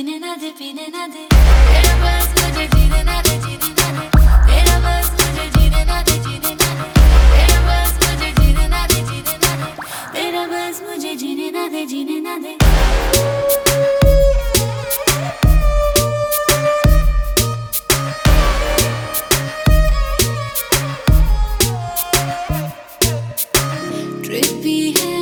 पीने ना दे, पीने ना दे। तेरा बस मुझे जीने ना दे, जीने ना दे। तेरा बस मुझे जीने ना दे, जीने ना दे। तेरा बस मुझे जीने ना दे, जीने ना दे। तेरा बस मुझे जीने ना दे, जीने ना दे। ट्रिपी है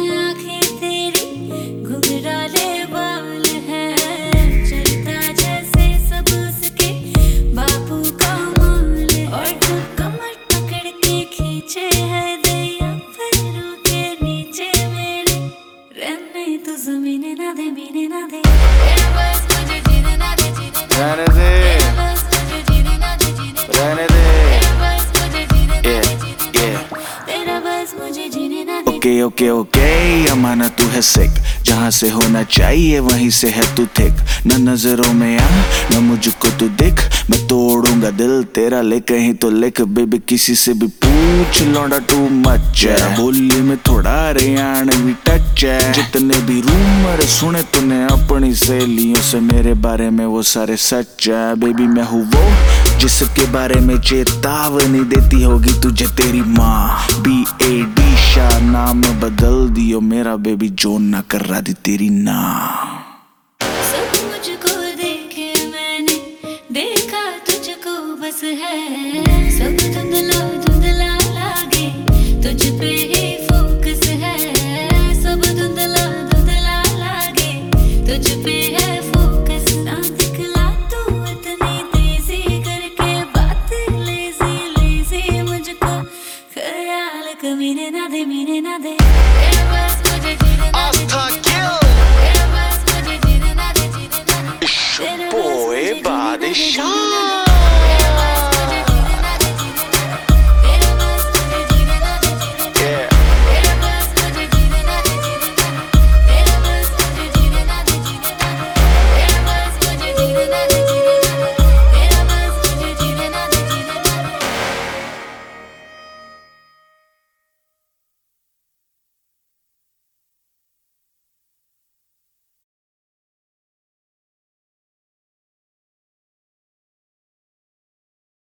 ओके ओके ओके, अमाना, तू है सिक जहाँ से होना चाहिए, वहीं से है तू थिक न नज़रों में आ, न मुझको तू दिख। मैं तोड़ूँगा दिल तेरा, ले कहीं तो लिख। बेबी, किसी से भी पूछ, लौंडा टू मच बोली में थोड़ा हरियाणवी है जितने भी रूमर सुने तूने, अपनी सहेलियों से मेरे बारे में वो सारे सच है। बेबी मैं हूँ वो जिसके बारे में चेतावनी देती होगी तुझे तेरी माँ। बी ए डी शाह नाम बदल दियो मेरा बेबी जो ना कर रहा दी तेरी ना। सब देखा तुझको बस है। It's your boy Body Shot.